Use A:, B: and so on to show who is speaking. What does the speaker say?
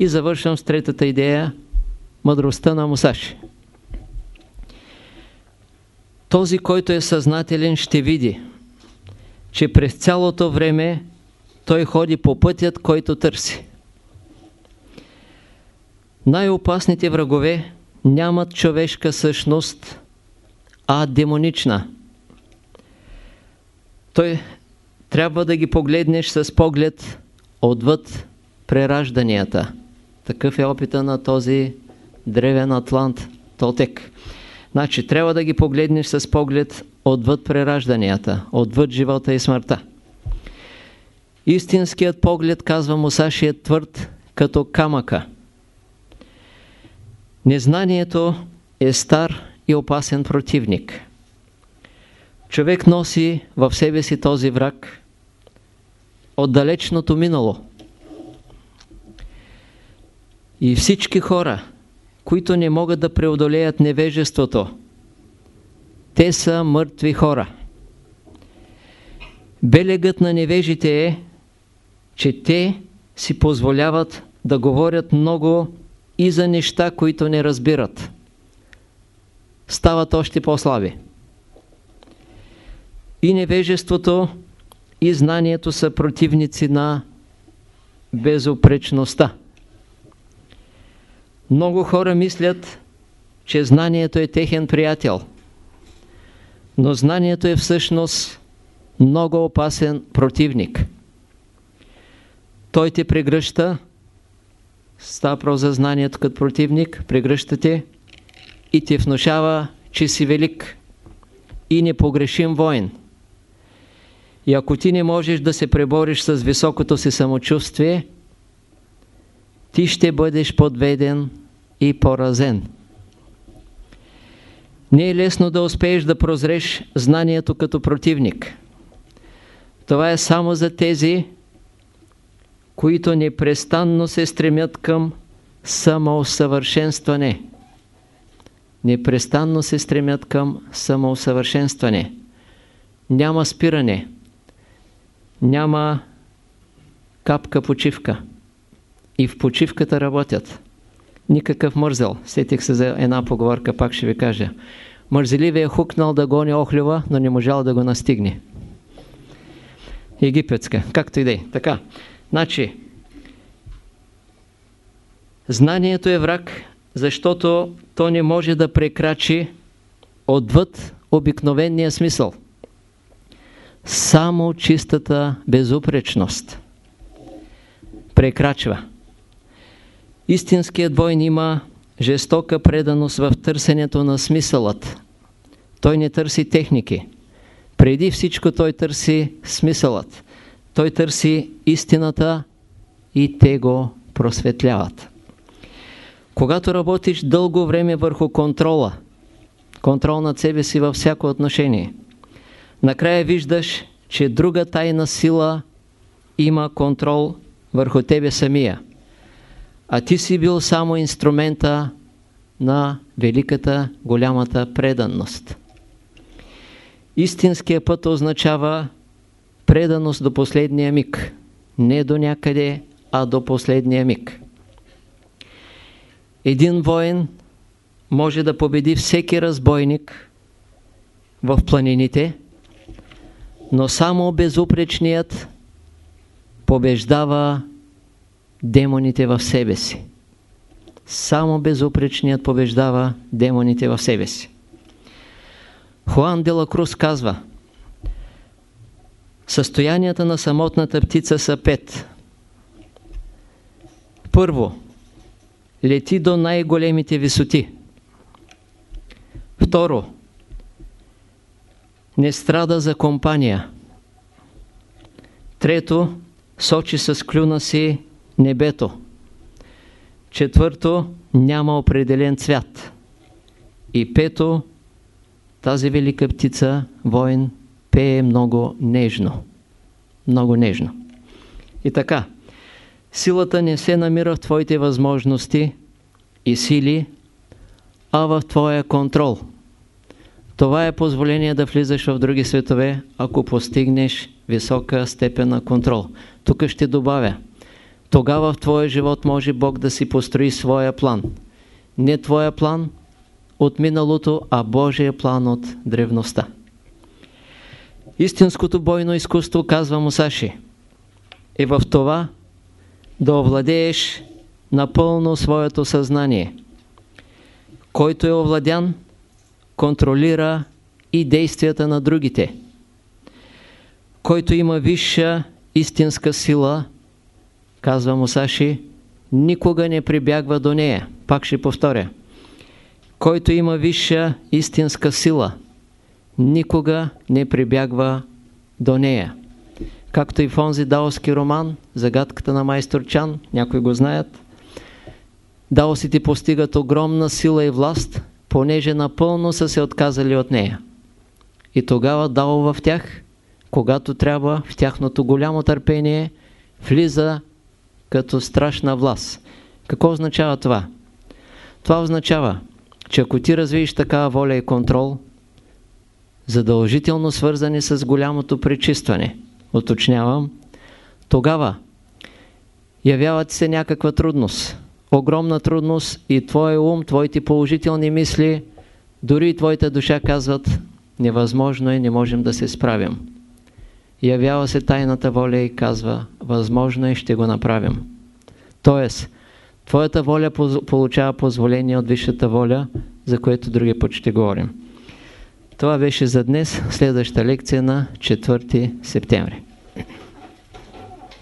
A: И завършвам с третата идея – мъдростта на Мусаши. Този, който е съзнателен, ще види, че през цялото време той ходи по пътят, който търси. Най-опасните врагове нямат човешка същност, а демонична. Той трябва да ги погледнеш с поглед отвъд преражданията. Такъв е опита на този древен атлант Толтек. Значи, трябва да ги погледнеш с поглед отвъд преражданията, отвъд живота и смъртта. Истинският поглед, казва Мусаши, е твърд като камъка. Незнанието е стар и опасен противник. Човек носи в себе си този враг от далечното минало. И всички хора, които не могат да преодолеят невежеството, те са мъртви хора. Белегът на невежите е, че те си позволяват да говорят много и за неща, които не разбират. Стават още по-слаби. И невежеството, и знанието са противници на безопречността. Много хора мислят, че знанието е техен приятел. Но знанието е всъщност много опасен противник. Той те прегръща, става про за знанието като противник, прегръща те и ти внушава, че си велик и непогрешим воин. И ако ти не можеш да се пребориш с високото си самочувствие, ти ще бъдеш подведен и поразен. Не е лесно да успееш да прозреш знанието като противник. Това е само за тези, които непрестанно се стремят към самоусъвършенстване. Непрестанно се стремят към самоусъвършенстване. Няма спиране. Няма капка почивка. И в почивката работят. Никакъв мързел. Сетих се за една поговорка, пак ще ви кажа. Мързеливия е хукнал да гони охлюва, но не можал да го настигне. Египетска, както и да е. Така. Значи, знанието е враг, защото то не може да прекрачи отвъд обикновения смисъл. Само чистата безупречност прекрачва. Истинският войн има жестока преданост в търсенето на смисълът. Той не търси техники. Преди всичко той търси смисълът. Той търси истината и те го просветляват. Когато работиш дълго време върху контрола, контрол над себе си във всяко отношение, накрая виждаш, че друга тайна сила има контрол върху тебе самия. А ти си бил само инструмента на великата, голямата преданност. Истинския път означава преданост до последния миг. Не до някъде, а до последния миг. Един воин може да победи всеки разбойник в планините, но само безупречният побеждава демоните в себе си. Само безупречният побеждава демоните в себе си. Хуан де Круз казва Състоянията на самотната птица са пет. Първо, лети до най-големите висоти. Второ, не страда за компания. Трето, сочи с клюна си небето. Четвърто, няма определен цвят. И пето, тази велика птица, воин, пее много нежно. Много нежно. И така, силата не се намира в твоите възможности и сили, а в твоя контрол. Това е позволение да влизаш в други светове, ако постигнеш висока степен на контрол. Тук ще добавя – Тогава в твоя живот може Бог да си построи своя план. Не твоя план от миналото, а Божия план от древността. Истинското бойно изкуство, казва Мусаши, е в това да овладееш напълно своето съзнание. Който е овладян, контролира и действията на другите. Който има висша истинска сила, казва Мусаши, никога не прибягва до нея. Пак ще повторя. Който има висша истинска сила, никога не прибягва до нея. Както и в онзи даоски роман, Загадката на майстор Чан, някои го знаят, даосите постигат огромна сила и власт, понеже напълно са се отказали от нея. И тогава дао в тях, когато трябва, в тяхното голямо търпение, влиза като страшна власт. Какво означава това? Това означава, че ако ти развиеш такава воля и контрол, задължително свързани с голямото пречистване, уточнявам, тогава явяват се някаква трудност, огромна трудност и твоя ум, твоите положителни мисли, дори и твоята душа казват, невъзможно е, не можем да се справим. Явява се тайната воля и казва, възможно е, ще го направим. Тоест, твоята воля получава позволение от висшата воля, за което други път ще говорим. Това беше за днес, следваща лекция на 4 септември.